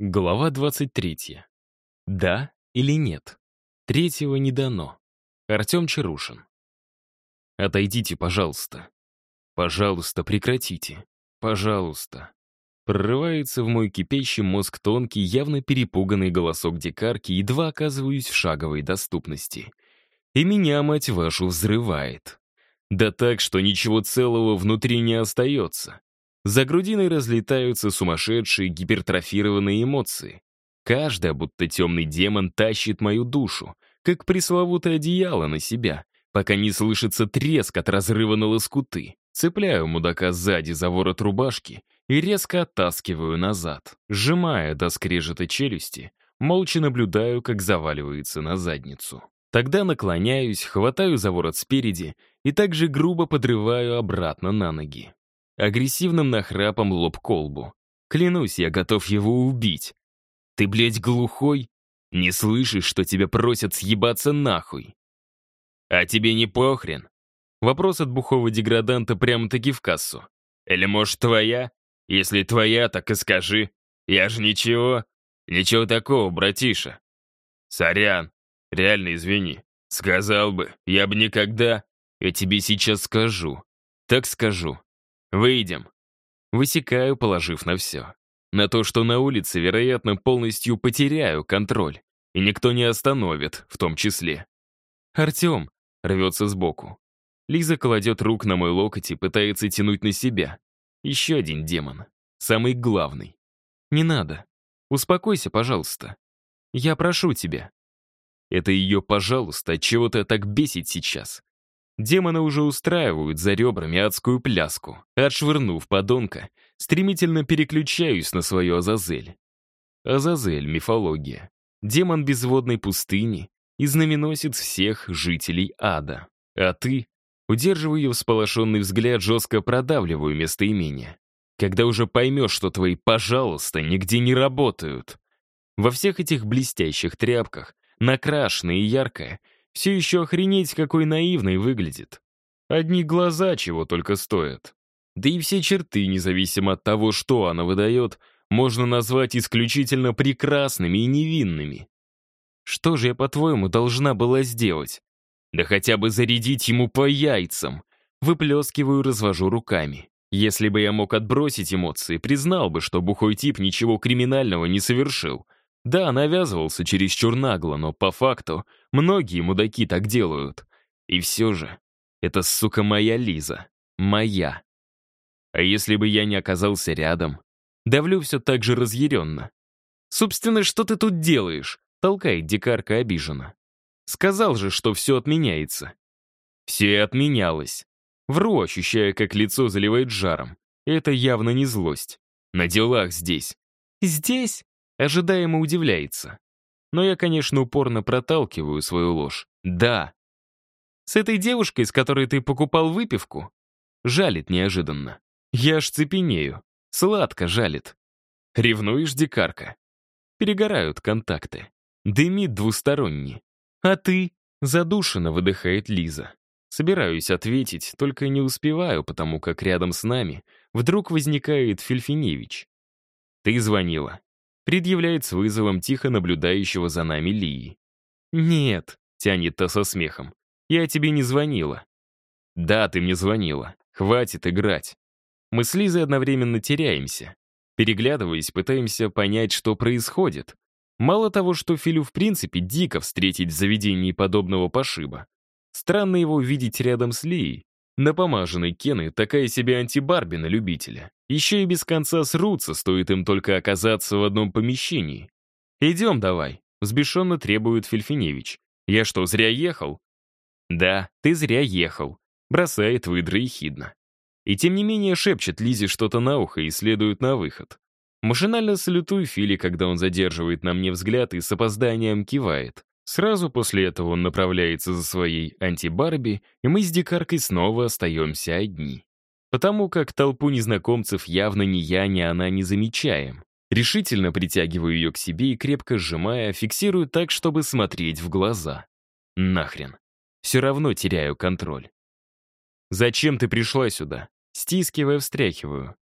Глава 23. Да или нет? Третьего не дано. Артем Чарушин. Отойдите, пожалуйста. Пожалуйста, прекратите. Пожалуйста. Прорывается в мой кипящий мозг тонкий, явно перепуганный голосок дикарки, едва оказываюсь в шаговой доступности. И меня, мать вашу, взрывает. Да так, что ничего целого внутри не остается. За грудиной разлетаются сумасшедшие гипертрофированные эмоции. Каждая, будто темный демон, тащит мою душу, как пресловутое одеяло на себя, пока не слышится треск от разрыва на лоскуты. Цепляю мудака сзади за ворот рубашки и резко оттаскиваю назад, сжимая до скрежета челюсти, молча наблюдаю, как заваливается на задницу. Тогда наклоняюсь, хватаю за ворот спереди и также грубо подрываю обратно на ноги агрессивным нахрапом лоб колбу. Клянусь, я готов его убить. Ты, блядь, глухой? Не слышишь, что тебя просят съебаться нахуй? А тебе не похрен? Вопрос от бухого деграданта прямо-таки в кассу. Или, может, твоя? Если твоя, так и скажи. Я же ничего. Ничего такого, братиша. Сорян. Реально извини. Сказал бы, я бы никогда... Я тебе сейчас скажу. Так скажу. Выйдем. Высекаю, положив на все. На то, что на улице, вероятно, полностью потеряю контроль. И никто не остановит, в том числе. «Артем!» — рвется сбоку. Лиза кладет рук на мой локоть и пытается тянуть на себя. Еще один демон. Самый главный. «Не надо. Успокойся, пожалуйста. Я прошу тебя». Это ее «пожалуйста» от чего-то так бесит сейчас. Демоны уже устраивают за ребрами адскую пляску. Отшвырнув подонка, стремительно переключаюсь на свою Азазель. Азазель — мифология. Демон безводной пустыни и знаменосец всех жителей ада. А ты, удерживая ее всполошенный взгляд, жестко продавливаю местоимение. Когда уже поймешь, что твои «пожалуйста» нигде не работают. Во всех этих блестящих тряпках, накрашенное и яркое — все еще охренеть, какой наивной выглядит. Одни глаза чего только стоят. Да и все черты, независимо от того, что она выдает, можно назвать исключительно прекрасными и невинными. Что же я, по-твоему, должна была сделать? Да хотя бы зарядить ему по яйцам. Выплескиваю, развожу руками. Если бы я мог отбросить эмоции, признал бы, что бухой тип ничего криминального не совершил — да, навязывался чересчур нагло, но по факту многие мудаки так делают. И все же, это, сука, моя Лиза. Моя. А если бы я не оказался рядом? Давлю все так же разъяренно. «Собственно, что ты тут делаешь?» — толкает дикарка обиженно. «Сказал же, что все отменяется». Все и отменялось. Вру, ощущая, как лицо заливает жаром. Это явно не злость. На делах здесь. «Здесь?» Ожидаемо удивляется. Но я, конечно, упорно проталкиваю свою ложь. Да. С этой девушкой, с которой ты покупал выпивку? Жалит неожиданно. Я аж цепенею. Сладко жалит. Ревнуешь, дикарка? Перегорают контакты. Дымит двусторонний. А ты? Задушенно выдыхает Лиза. Собираюсь ответить, только не успеваю, потому как рядом с нами вдруг возникает Фельфиневич. Ты звонила предъявляет с вызовом тихо наблюдающего за нами Лии. «Нет», — тянет та со смехом, — «я тебе не звонила». «Да, ты мне звонила. Хватит играть». Мы с Лизой одновременно теряемся. Переглядываясь, пытаемся понять, что происходит. Мало того, что Филю в принципе дико встретить в заведении подобного пошиба. Странно его видеть рядом с Лией, Напомаженный Кены такая себе антибарби на любителя. Еще и без конца срутся, стоит им только оказаться в одном помещении. «Идем давай», — взбешенно требует Фельфиневич. «Я что, зря ехал?» «Да, ты зря ехал», — бросает выдра ехидно. И тем не менее шепчет Лизе что-то на ухо и следует на выход. Машинально салютую Фили, когда он задерживает на мне взгляд и с опозданием кивает. Сразу после этого он направляется за своей антибарби, и мы с дикаркой снова остаемся одни. Потому как толпу незнакомцев явно ни я, ни она не замечаем. Решительно притягиваю ее к себе и, крепко сжимая, фиксирую так, чтобы смотреть в глаза. Нахрен. Все равно теряю контроль. «Зачем ты пришла сюда?» Стискивая, встряхиваю.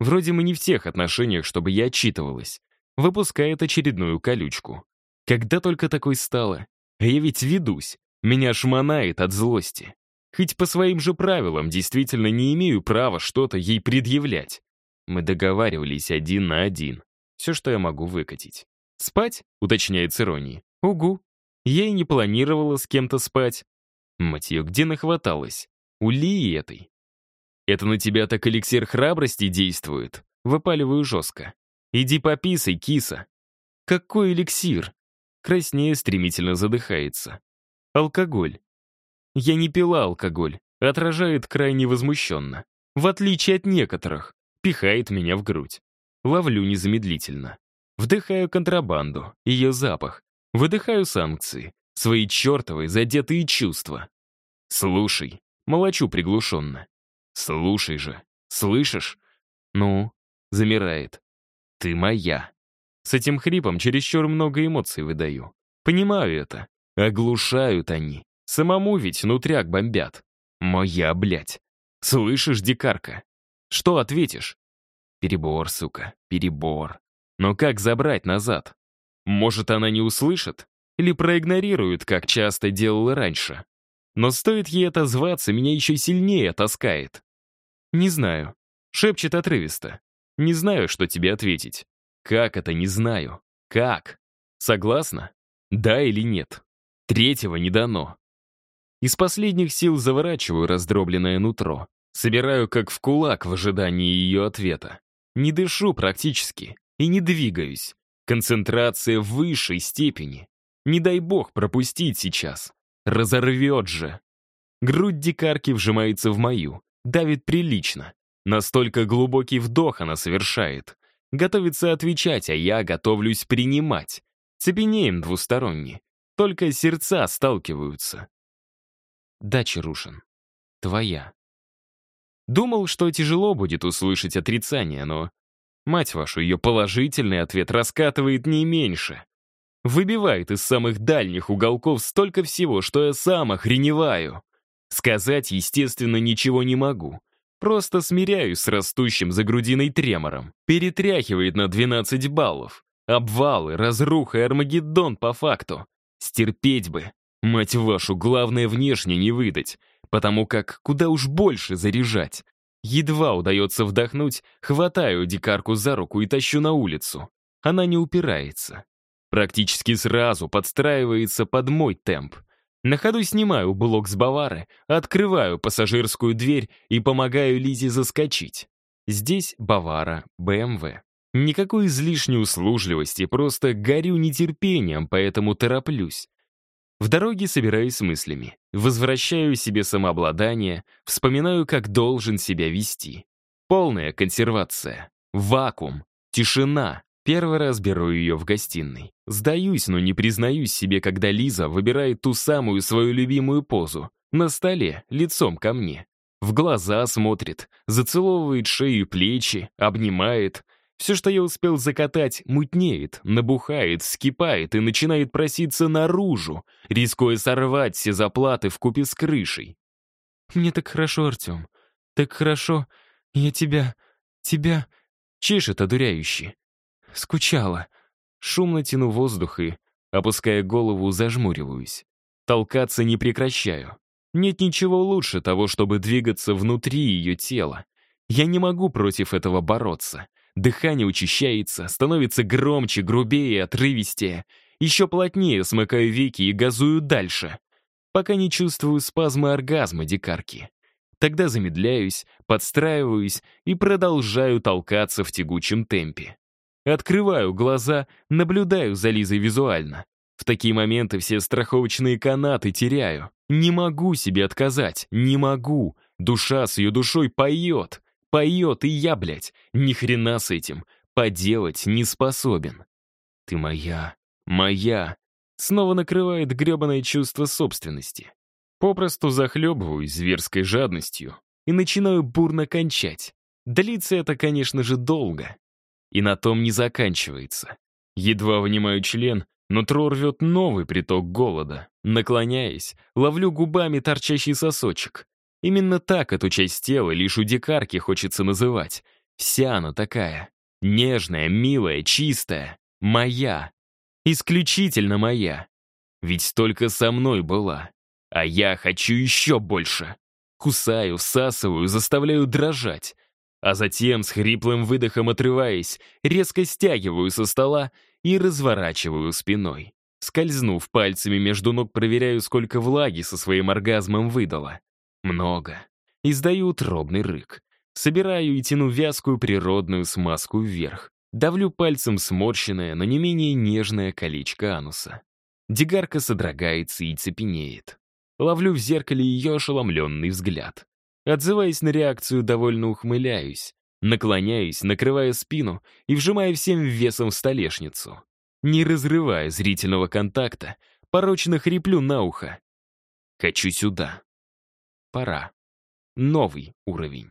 Вроде мы не в тех отношениях, чтобы я отчитывалась. выпускает очередную колючку. Когда только такой стало. А я ведь ведусь. Меня шмонает от злости. Хоть по своим же правилам действительно не имею права что-то ей предъявлять. Мы договаривались один на один. Все, что я могу выкатить. «Спать?» — уточняет с иронией. «Угу. Я и не планировала с кем-то спать. Мать ее, где нахваталась? У Лии этой. Это на тебя так эликсир храбрости действует? Выпаливаю жестко. Иди пописай, киса. Какой эликсир? Краснее стремительно задыхается. Алкоголь. Я не пила алкоголь. Отражает крайне возмущенно. В отличие от некоторых. Пихает меня в грудь. Ловлю незамедлительно. Вдыхаю контрабанду, ее запах. Выдыхаю санкции, свои чертовые задетые чувства. Слушай, молочу приглушенно. Слушай же, слышишь? Ну, замирает. Ты моя. С этим хрипом чересчур много эмоций выдаю. Понимаю это. Оглушают они. Самому ведь нутряк бомбят. Моя, блядь. Слышишь, дикарка? Что ответишь? Перебор, сука, перебор. Но как забрать назад? Может, она не услышит? Или проигнорирует, как часто делала раньше? Но стоит ей отозваться, меня еще сильнее таскает. Не знаю. Шепчет отрывисто. Не знаю, что тебе ответить. Как это не знаю? Как? Согласна? Да или нет? Третьего не дано. Из последних сил заворачиваю раздробленное нутро. Собираю как в кулак в ожидании ее ответа. Не дышу практически и не двигаюсь. Концентрация в высшей степени. Не дай бог пропустить сейчас. Разорвет же. Грудь дикарки вжимается в мою, давит прилично. Настолько глубокий вдох она совершает. Готовится отвечать, а я готовлюсь принимать. Цепенеем двусторонне. Только сердца сталкиваются. Да, Чарушин, твоя. Думал, что тяжело будет услышать отрицание, но Мать вашу, ее положительный ответ раскатывает не меньше. Выбивает из самых дальних уголков столько всего, что я сам охреневаю. Сказать, естественно, ничего не могу. Просто смиряюсь с растущим за грудиной тремором. Перетряхивает на 12 баллов. Обвалы, разруха и Армагеддон по факту. Стерпеть бы. Мать вашу, главное внешне не выдать, потому как куда уж больше заряжать. Едва удается вдохнуть, хватаю дикарку за руку и тащу на улицу. Она не упирается. Практически сразу подстраивается под мой темп. На ходу снимаю блок с Бавары, открываю пассажирскую дверь и помогаю Лизе заскочить. Здесь Бавара, БМВ. Никакой излишней услужливости, просто горю нетерпением, поэтому тороплюсь. В дороге собираюсь с мыслями, возвращаю себе самообладание, вспоминаю, как должен себя вести. Полная консервация, вакуум, тишина. Первый раз беру ее в гостиной. Сдаюсь, но не признаюсь себе, когда Лиза выбирает ту самую свою любимую позу. На столе, лицом ко мне. В глаза смотрит, зацеловывает шею и плечи, обнимает — все, что я успел закатать, мутнеет, набухает, скипает и начинает проситься наружу, рискуя сорвать все заплаты в купе с крышей. «Мне так хорошо, Артем. Так хорошо. Я тебя... тебя...» Чешет одуряюще. Скучала. Шумно тяну воздух и, опуская голову, зажмуриваюсь. Толкаться не прекращаю. Нет ничего лучше того, чтобы двигаться внутри ее тела. Я не могу против этого бороться. Дыхание учащается, становится громче, грубее отрывистее. Еще плотнее смыкаю веки и газую дальше, пока не чувствую спазмы оргазма дикарки. Тогда замедляюсь, подстраиваюсь и продолжаю толкаться в тягучем темпе. Открываю глаза, наблюдаю за Лизой визуально. В такие моменты все страховочные канаты теряю. Не могу себе отказать, не могу. Душа с ее душой поет. Поет, и я, блядь, ни хрена с этим. Поделать не способен. Ты моя, моя. Снова накрывает гребаное чувство собственности. Попросту захлебываюсь зверской жадностью и начинаю бурно кончать. Длится это, конечно же, долго. И на том не заканчивается. Едва вынимаю член, но Тро рвет новый приток голода. Наклоняясь, ловлю губами торчащий сосочек. Именно так эту часть тела лишь у дикарки хочется называть. Вся она такая. Нежная, милая, чистая. Моя. Исключительно моя. Ведь только со мной была. А я хочу еще больше. Кусаю, всасываю, заставляю дрожать. А затем, с хриплым выдохом отрываясь, резко стягиваю со стола и разворачиваю спиной. Скользнув пальцами между ног, проверяю, сколько влаги со своим оргазмом выдала. Много. Издаю утробный рык. Собираю и тяну вязкую природную смазку вверх. Давлю пальцем сморщенное, но не менее нежное колечко ануса. Дигарка содрогается и цепенеет. Ловлю в зеркале ее ошеломленный взгляд. Отзываясь на реакцию, довольно ухмыляюсь. Наклоняюсь, накрывая спину и вжимая всем весом в столешницу. Не разрывая зрительного контакта, порочно хриплю на ухо. Хочу сюда. Пора. Новый уровень.